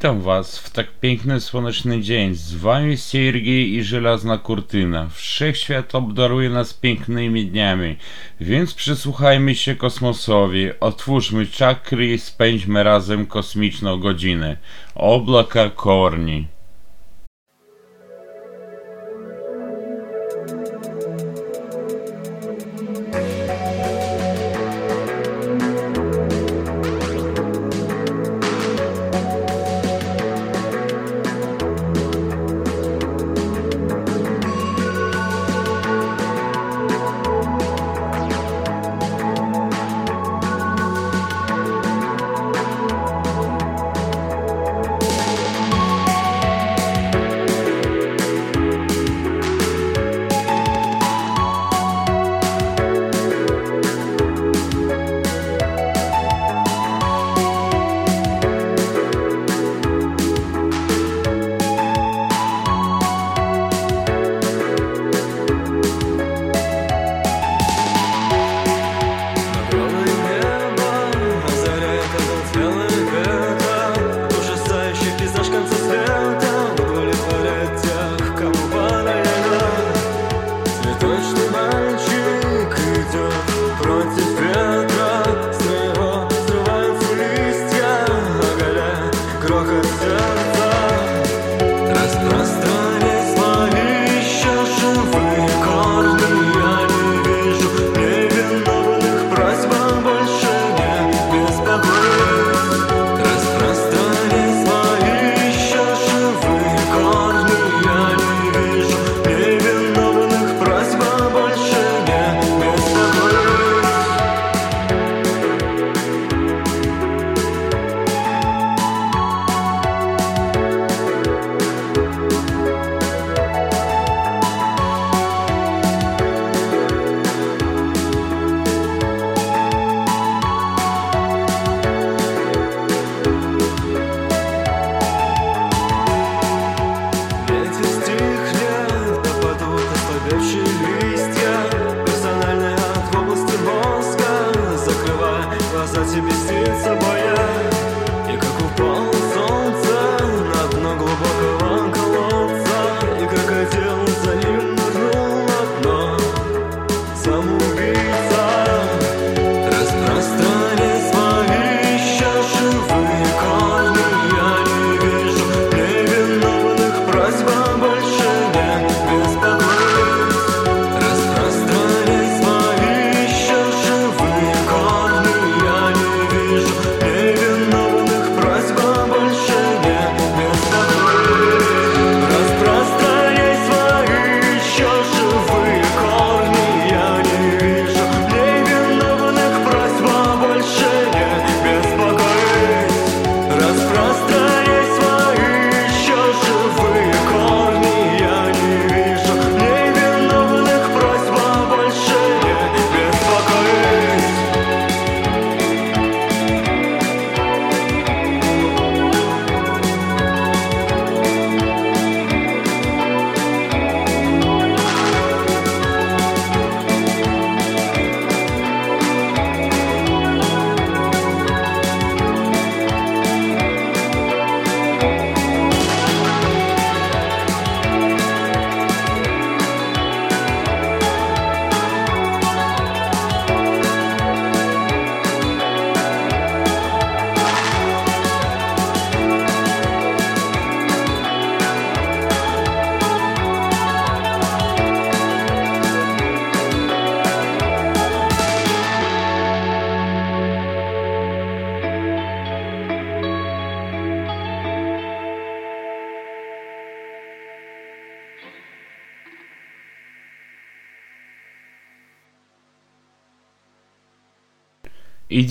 Witam Was w tak piękny słoneczny dzień. Z Wami Siergiej i Żelazna Kurtyna. Wszechświat obdaruje nas pięknymi dniami, więc przysłuchajmy się kosmosowi, otwórzmy czakry i spędźmy razem kosmiczną godzinę. Oblaka Korni.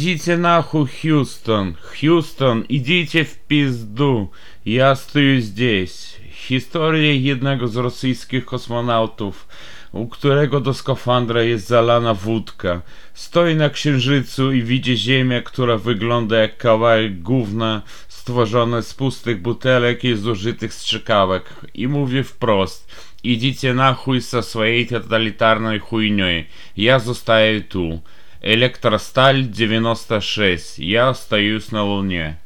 Идите нахуй, Хьюстон! Хьюстон, idźcie w pizdu! Ja stoję здесь. Historia jednego z rosyjskich kosmonautów, u którego do skafandra jest zalana wódka. Stoi na księżycu i widzi ziemię, która wygląda jak kawałek gówna stworzone z pustych butelek i zużytych strzykawek. I mówi wprost. Idźcie na chuj со своей тоталитарной хуйней. Я zostaję tu. Электросталь 96. Я остаюсь на Луне.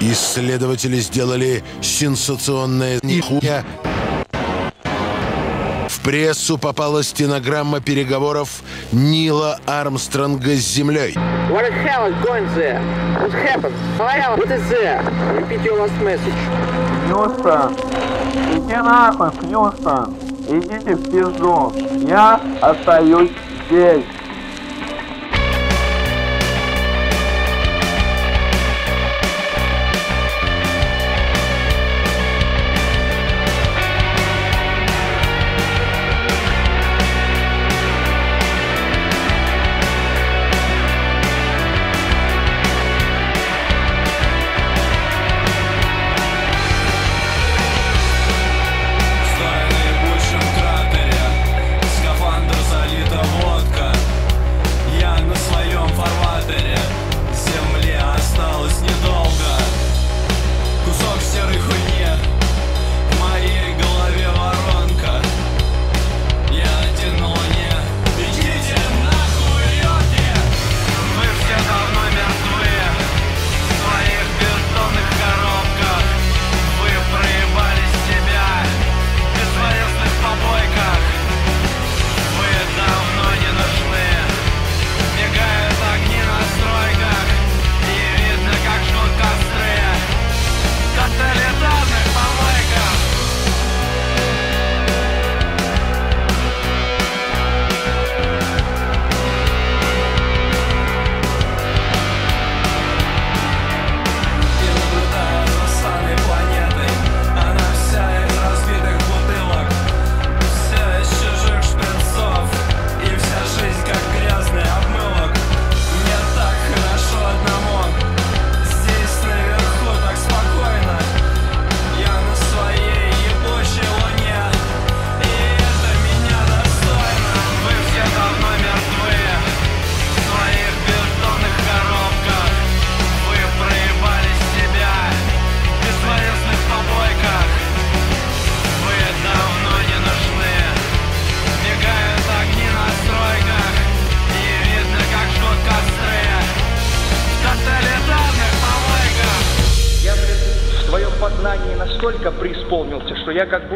Исследователи сделали сенсационное нихуя. В прессу попала стенограмма переговоров Нила Армстронга с Землей. What the hell is going there? What happened? What is there? Repeat your last message. Ньюстон, иди нахуй, Ньюстон идите в пизду, я остаюсь здесь.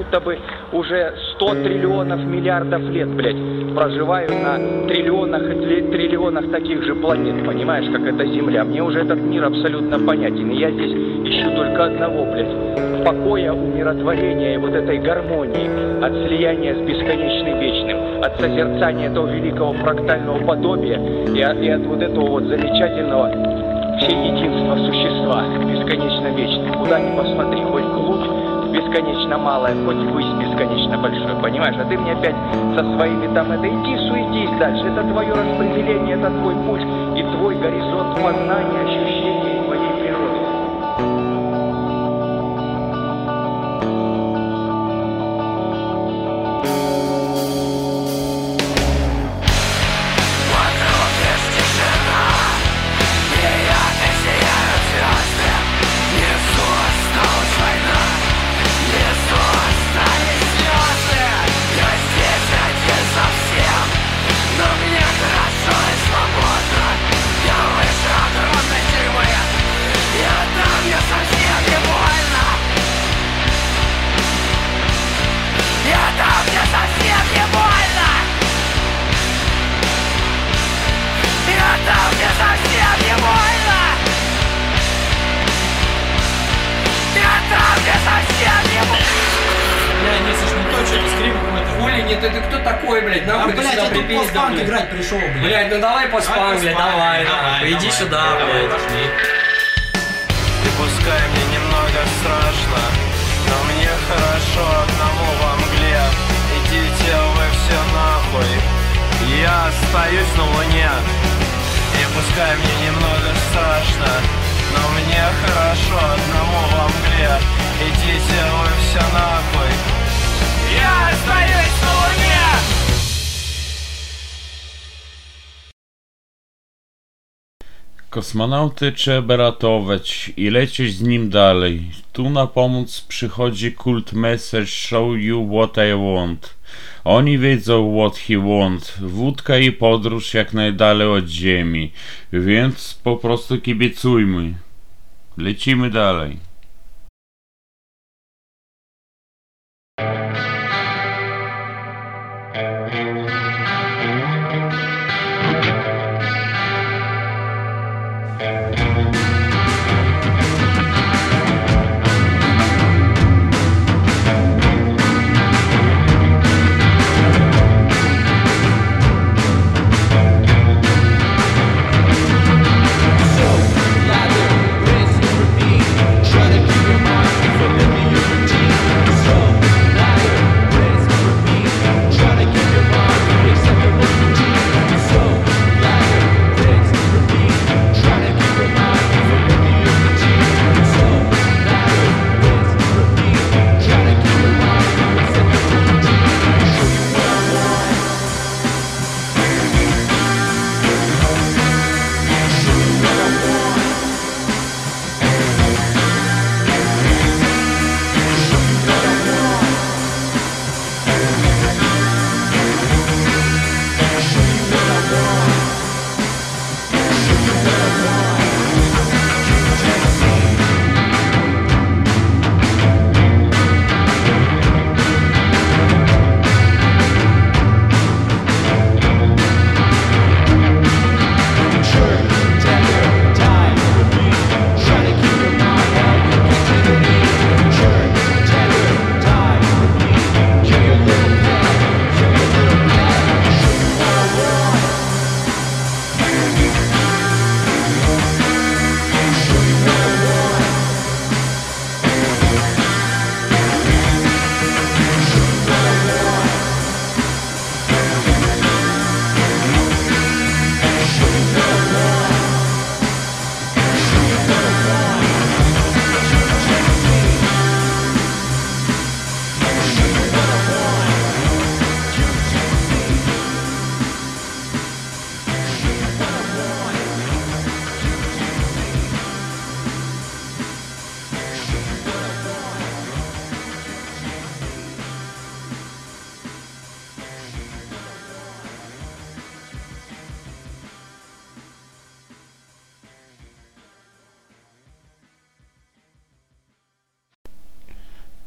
Будто бы уже 100 триллионов миллиардов лет, блядь, проживаю на триллионах и триллионах таких же планет, понимаешь, как эта Земля. Мне уже этот мир абсолютно понятен, и я здесь ищу только одного, блядь, покоя, умиротворения и вот этой гармонии, от слияния с бесконечным вечным, от созерцания этого великого фрактального подобия и от, и от вот этого вот замечательного всеединства существа, бесконечно вечное. Куда ни посмотри, хоть глубь бесконечно малая, хоть высь бесконечно большой, понимаешь? А ты мне опять со своими там это иди, суетись дальше. Это твое распределение, это твой путь и твой горизонт познания, ощущений постпанк блядь. играть пришел, блядь. Блядь, ну давай постпанк, блядь, давай, нахуй. Иди сюда, блядь. И пускай мне немного страшно Но мне хорошо одному во мгле Идите вы все нахуй Я остаюсь на луне И пускай мне немного страшно Но мне хорошо одному во мгле Идите вы все нахуй Kosmonauty trzeba ratować i lecieć z nim dalej. Tu na pomoc przychodzi kult Message Show You What I Want. Oni wiedzą what he want. Wódka i podróż jak najdalej od ziemi. Więc po prostu kibicujmy. Lecimy dalej.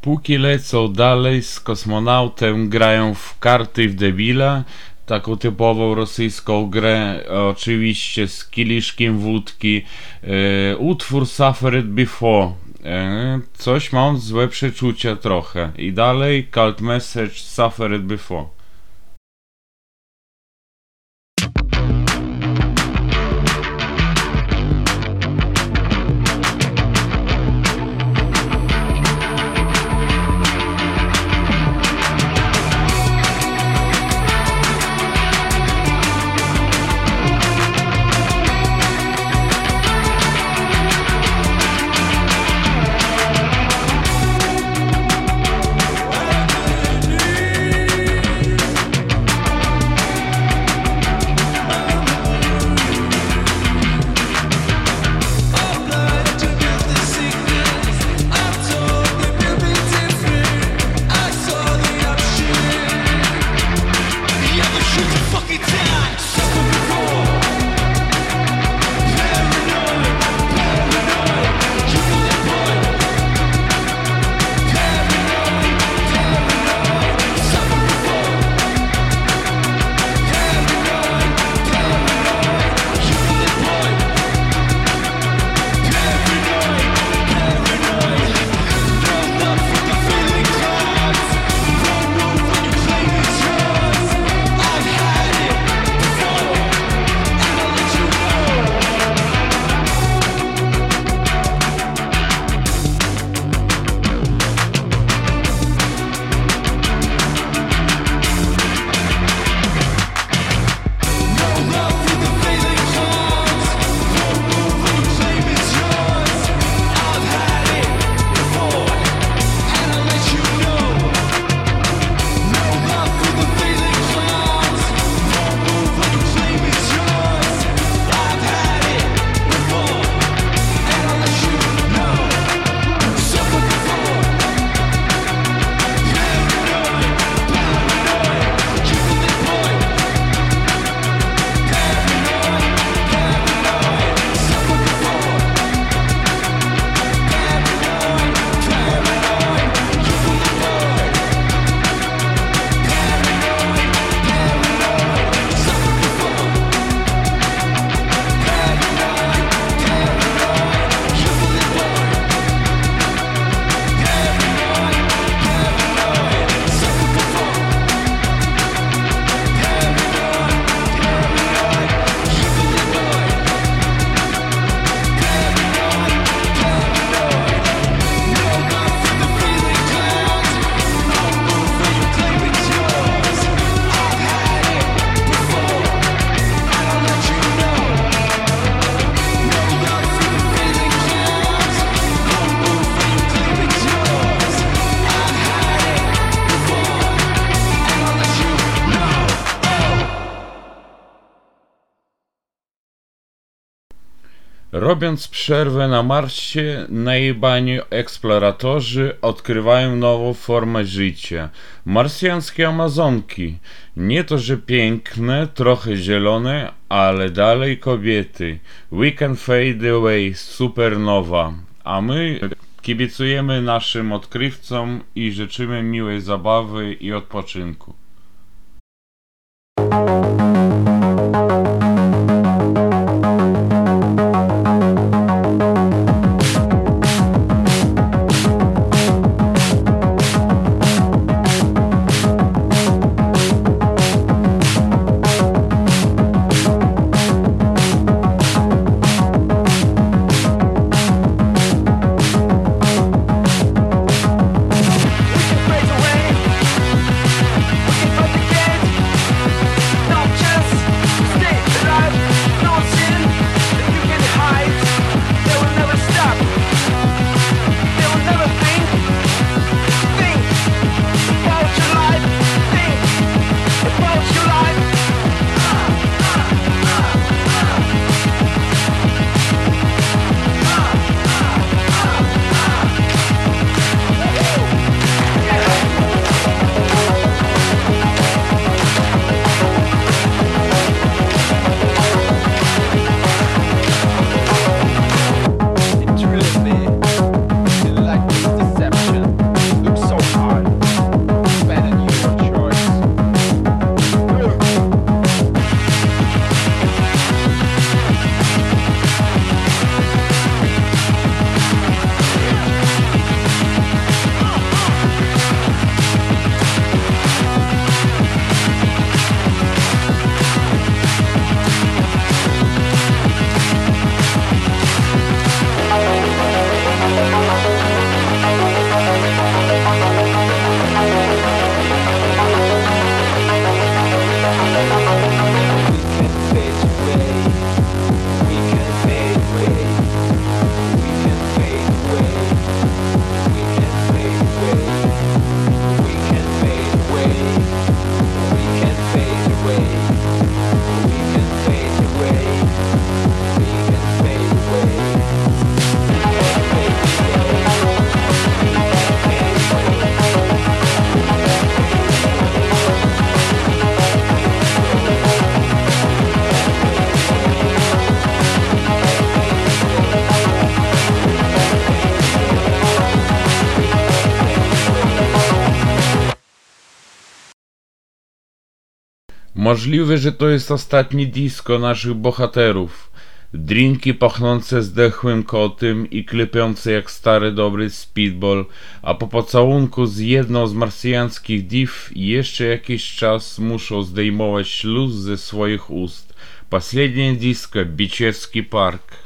Póki lecą dalej z kosmonautem grają w karty w debila, taką typową rosyjską grę, oczywiście z kieliszkiem wódki. E, utwór Suffered Before. E, coś mam złe przeczucia trochę. I dalej Cult Message Suffered Before. Robiąc przerwę na Marsie, najebani eksploratorzy odkrywają nową formę życia. Marsjańskie Amazonki. Nie to, że piękne, trochę zielone, ale dalej kobiety. We can fade away, supernowa. A my kibicujemy naszym odkrywcom i życzymy miłej zabawy i odpoczynku. Thank you. Możliwe, że to jest ostatnie disco naszych bohaterów. Drinki pachnące zdechłym kotem i klepiące jak stary dobry speedball, a po pocałunku z jedną z marsjańskich div jeszcze jakiś czas muszą zdejmować śluz ze swoich ust. Последнее disco, Бичевский парк.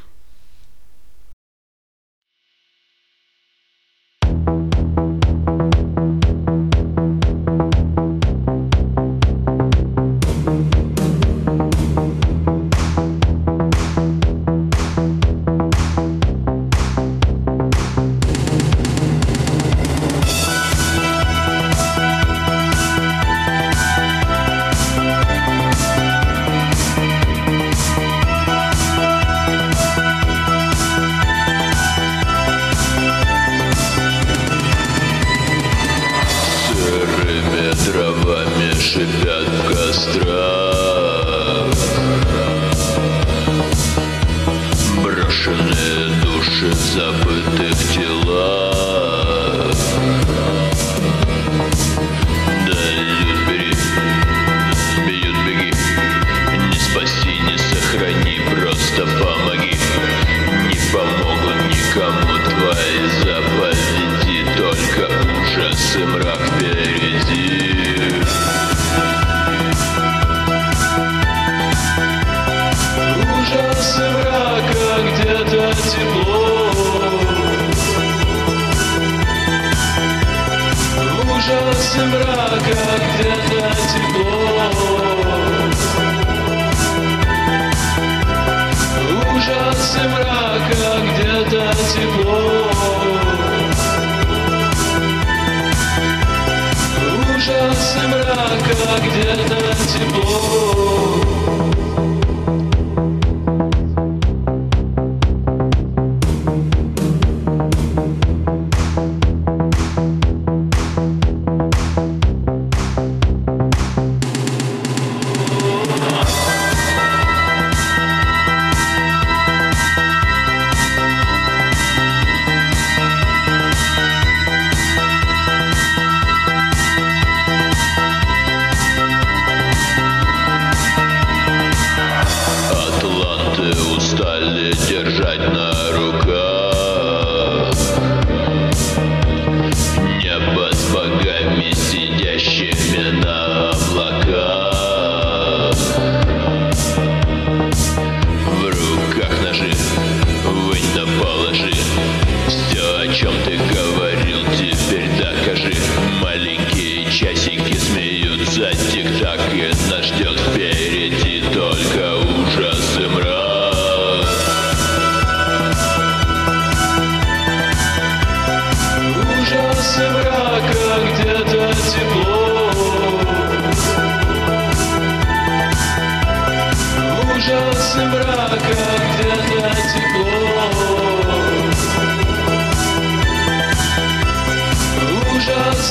up, bitch.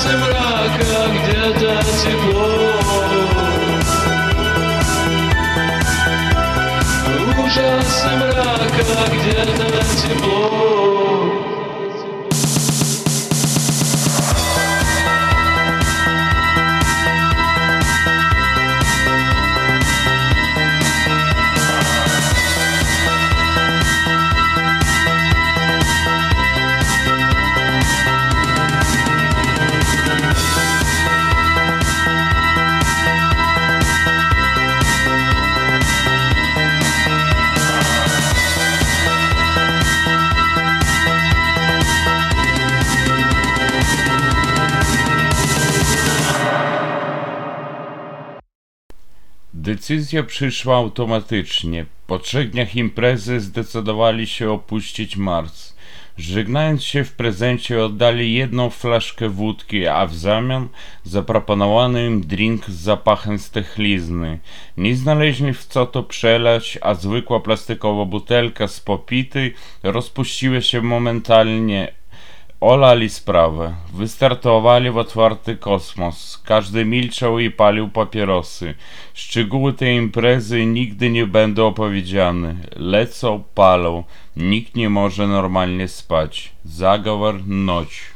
И мрака, где-то тепло. Ужас и мрака, где-то тепло Decyzja przyszła automatycznie. Po trzech dniach imprezy zdecydowali się opuścić Mars. Żegnając się w prezencie oddali jedną flaszkę wódki, a w zamian zaproponowano im drink z zapachem stechlizny. Nie znaleźli w co to przelać, a zwykła plastikowa butelka z popity rozpuściła się momentalnie. Olali sprawę. Wystartowali w otwarty kosmos. Każdy milczał i palił papierosy. Szczegóły tej imprezy nigdy nie będą opowiedziane. Lecą, palą. Nikt nie może normalnie spać. Zagovor, noć.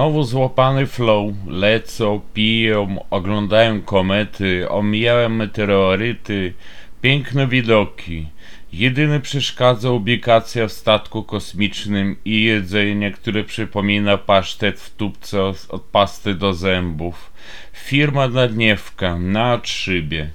Znowu złapany flow, lecą, piją, oglądają komety, omijają meteoryty, piękne widoki. Jedyny przeszkadza ubikacja w statku kosmicznym i jedzenie, które przypomina pasztet w tubce od pasty do zębów. Firma Nadniewka na szybie.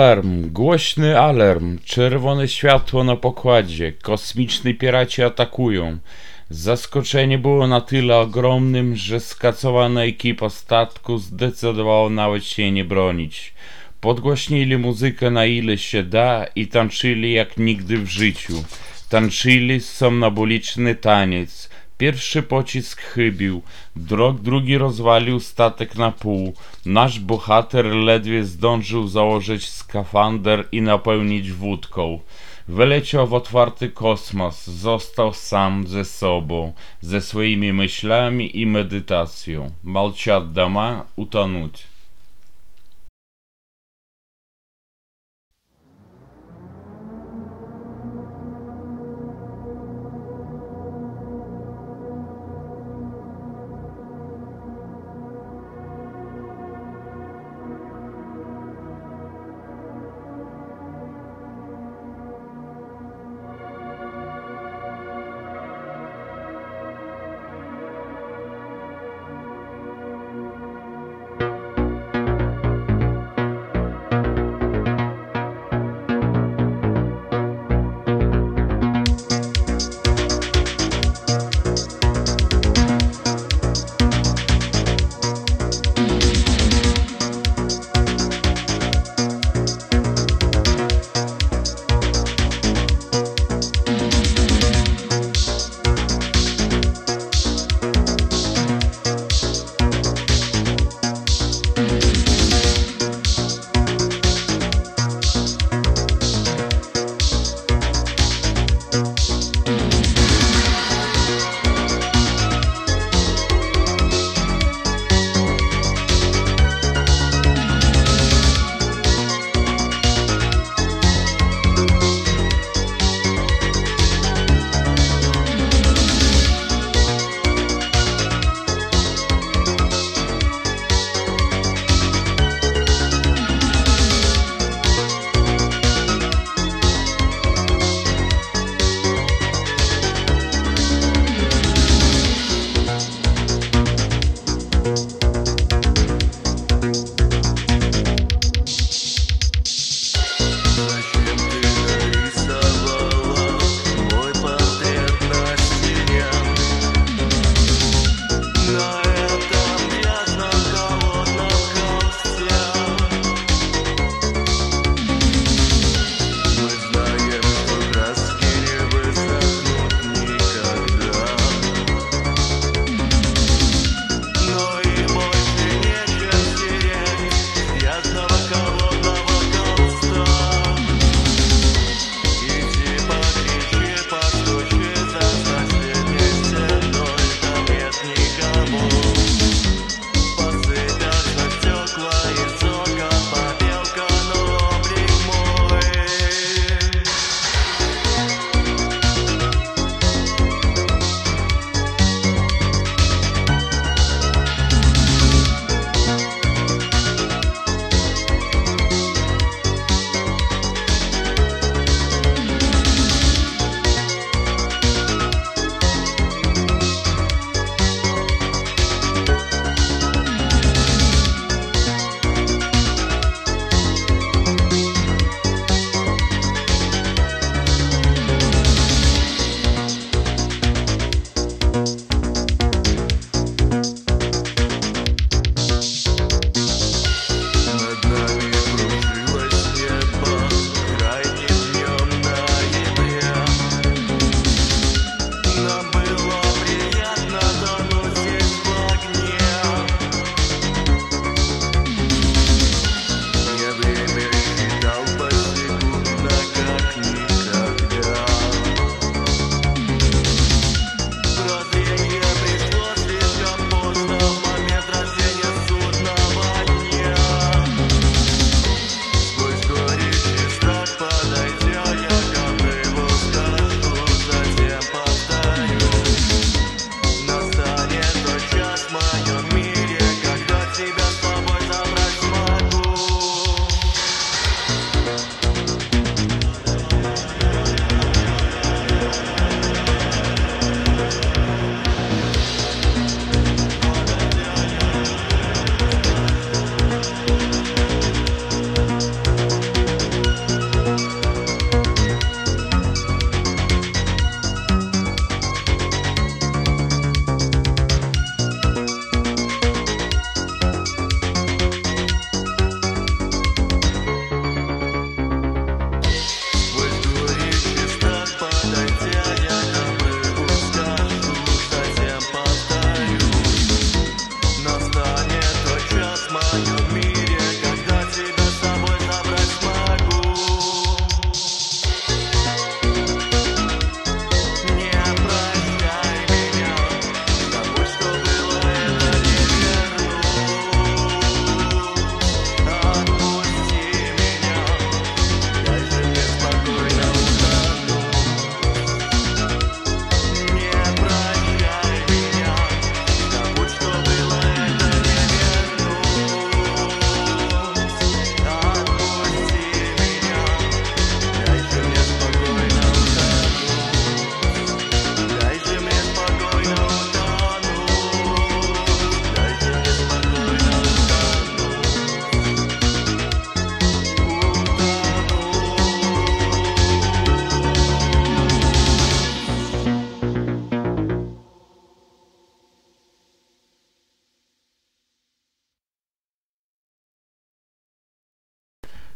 Alarm, głośny alarm, czerwone światło na pokładzie, kosmiczni piraci atakują. Zaskoczenie było na tyle ogromnym, że skacowana ekipa statku zdecydowała nawet się nie bronić. Podgłośnili muzykę na ile się da i tańczyli jak nigdy w życiu. Tańczyli somnambuliczny taniec, Pierwszy pocisk chybił, drog drugi rozwalił statek na pół. Nasz bohater ledwie zdążył założyć skafander i napełnić wódką. Wyleciał w otwarty kosmos, został sam ze sobą, ze swoimi myślami i medytacją. Молчат дома, утонуть.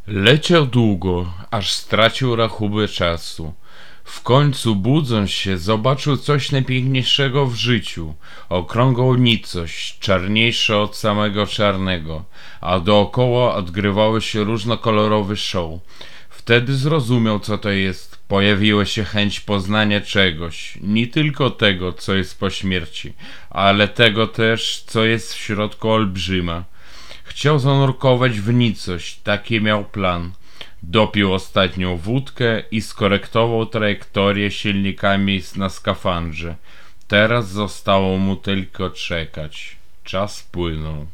Leciał długo, aż stracił rachubę czasu. W końcu budząc się, zobaczył coś najpiękniejszego w życiu. Okrągłą nicość, czarniejsza od samego czarnego, a dookoła odgrywały się różnokolorowe show. Wtedy zrozumiał, co to jest. Pojawiła się chęć poznania czegoś, nie tylko tego, co jest po śmierci, ale tego też, co jest w środku olbrzyma. Chciał zanurkować w nicość, taki miał plan. Dopił ostatnią wódkę i skorektował trajektorię silnikami na skafandrze. Teraz zostało mu tylko czekać. Czas płynął.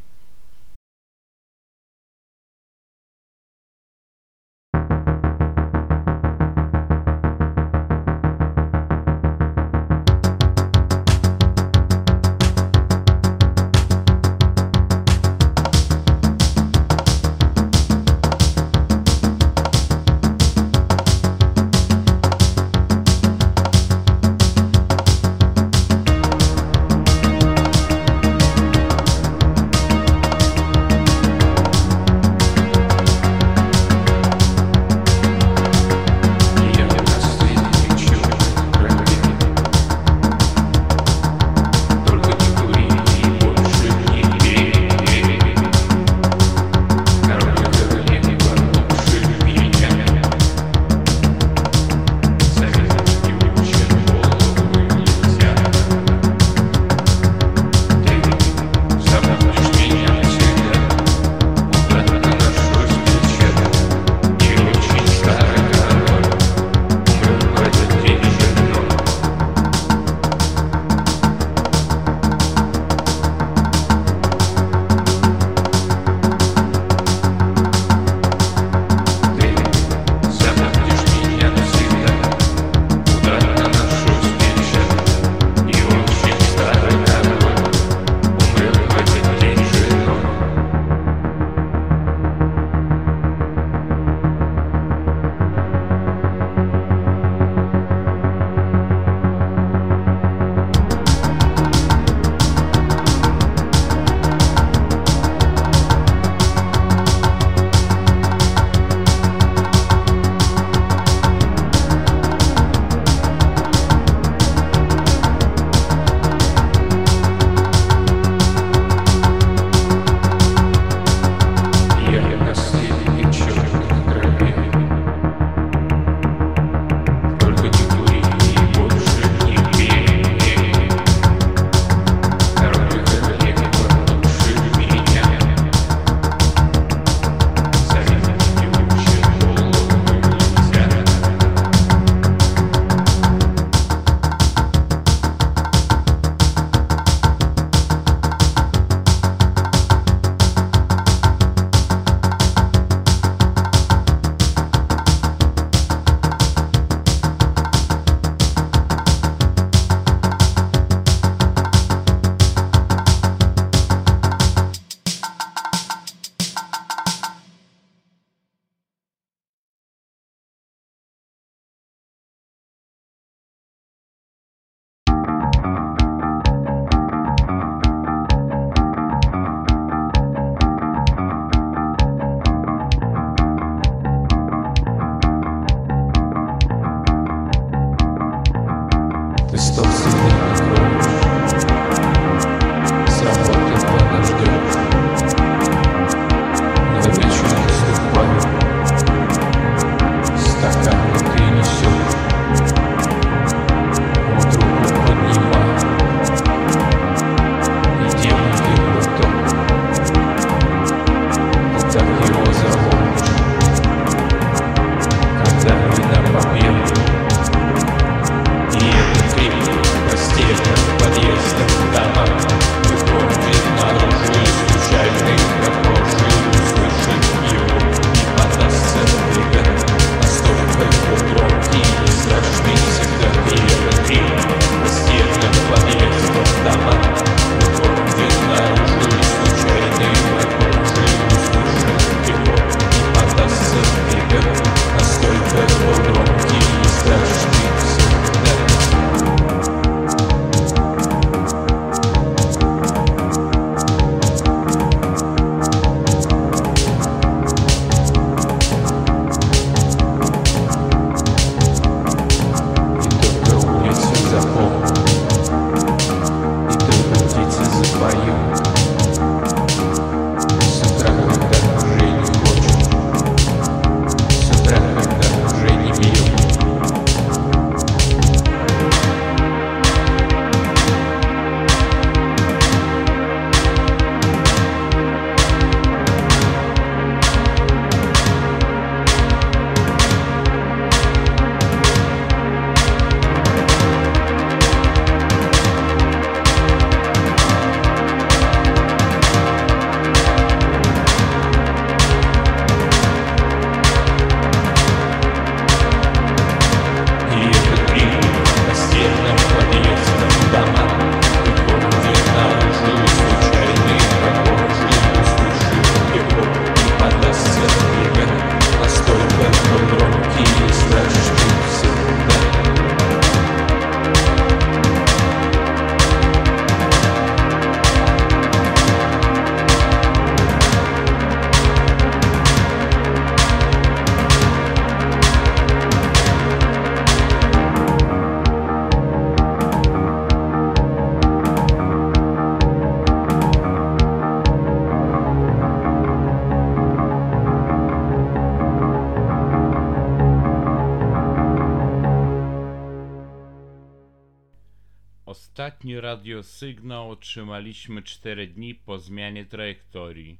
radiosygnał otrzymaliśmy 4 dni po zmianie trajektorii.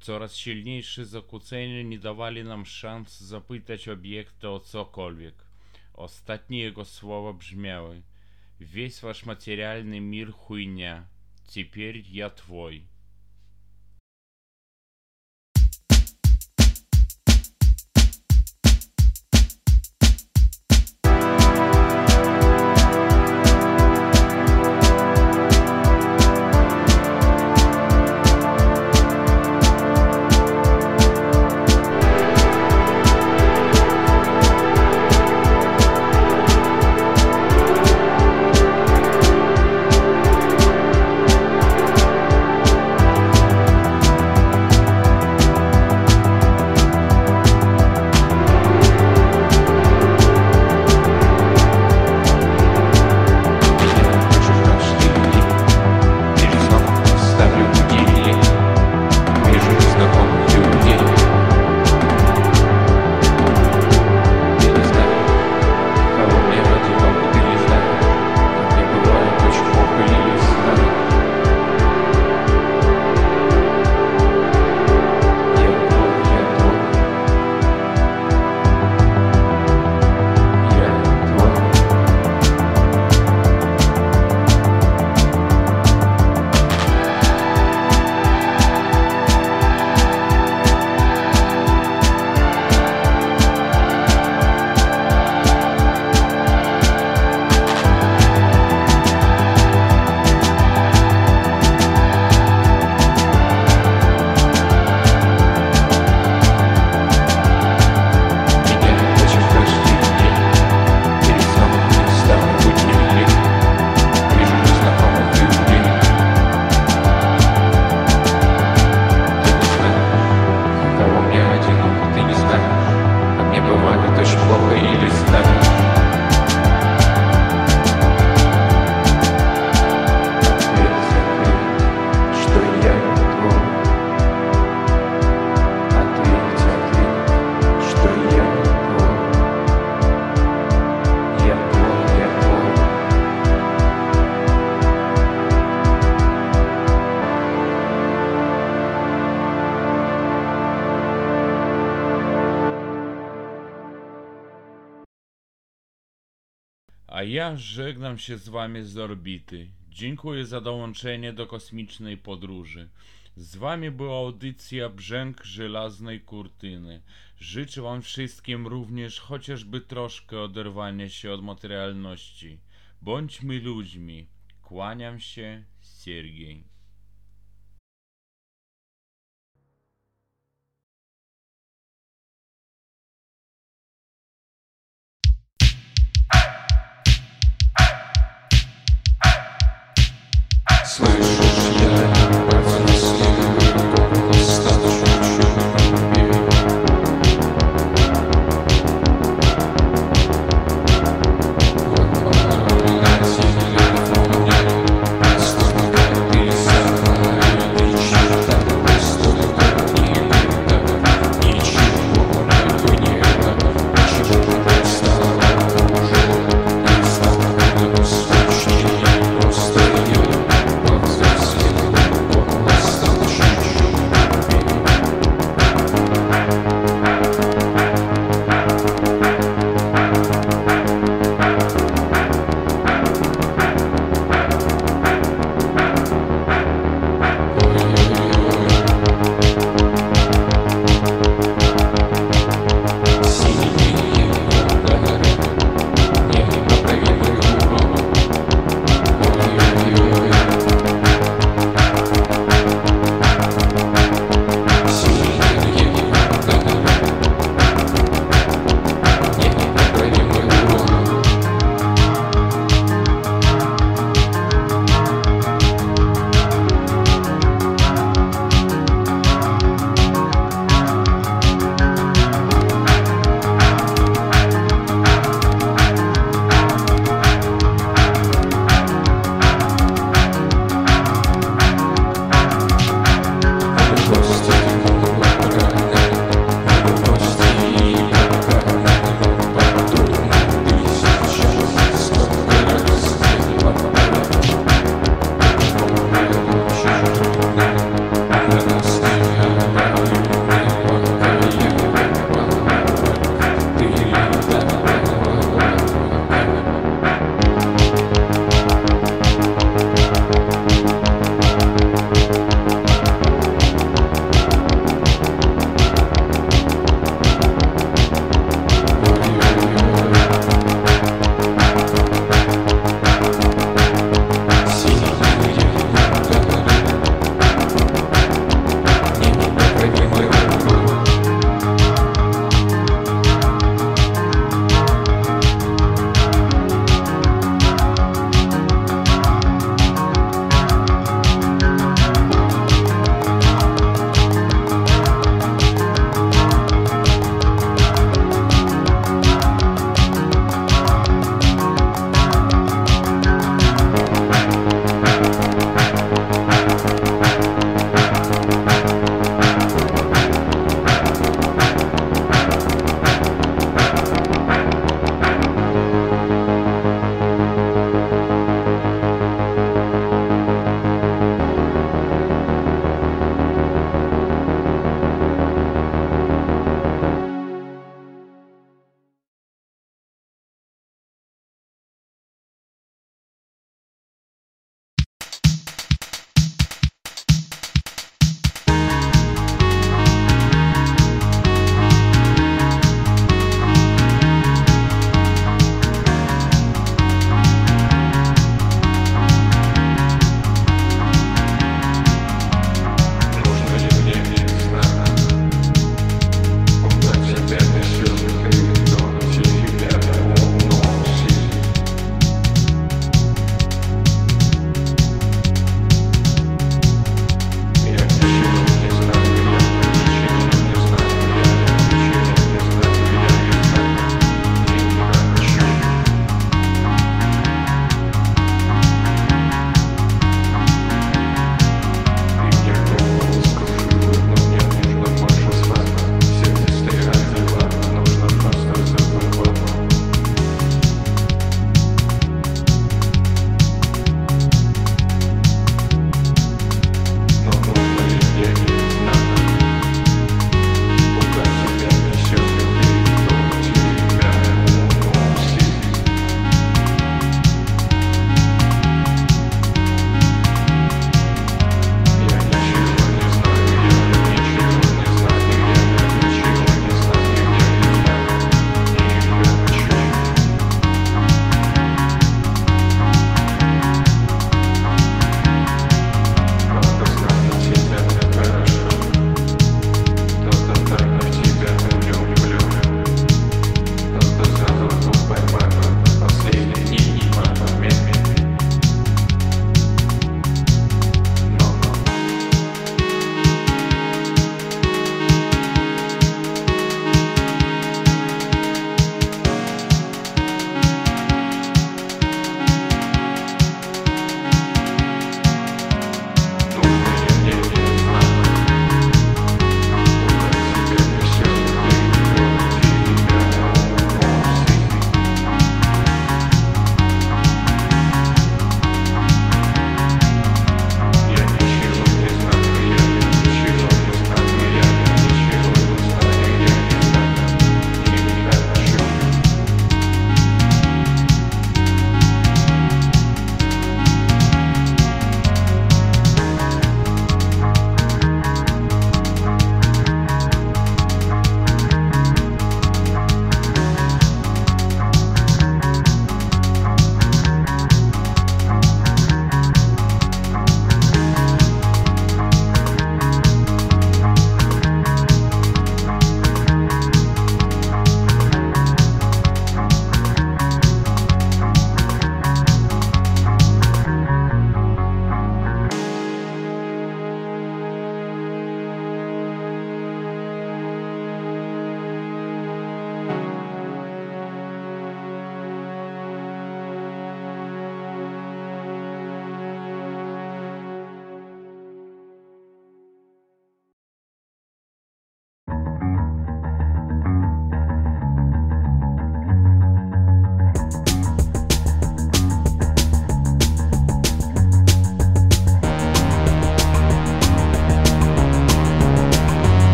Coraz silniejsze zakłócenia nie dawali nam szans zapytać obiekta o cokolwiek. Ostatnie jego słowa brzmiały Весь ваш материальный мир хуйня. Теперь я твой. Ja żegnam się z wami z orbity. Dziękuję za dołączenie do kosmicznej podróży. Z wami była audycja Brzęk Żelaznej Kurtyny. Życzę wam wszystkim również chociażby troszkę oderwania się od materialności. Bądźmy ludźmi. Kłaniam się, Siergiej. smash.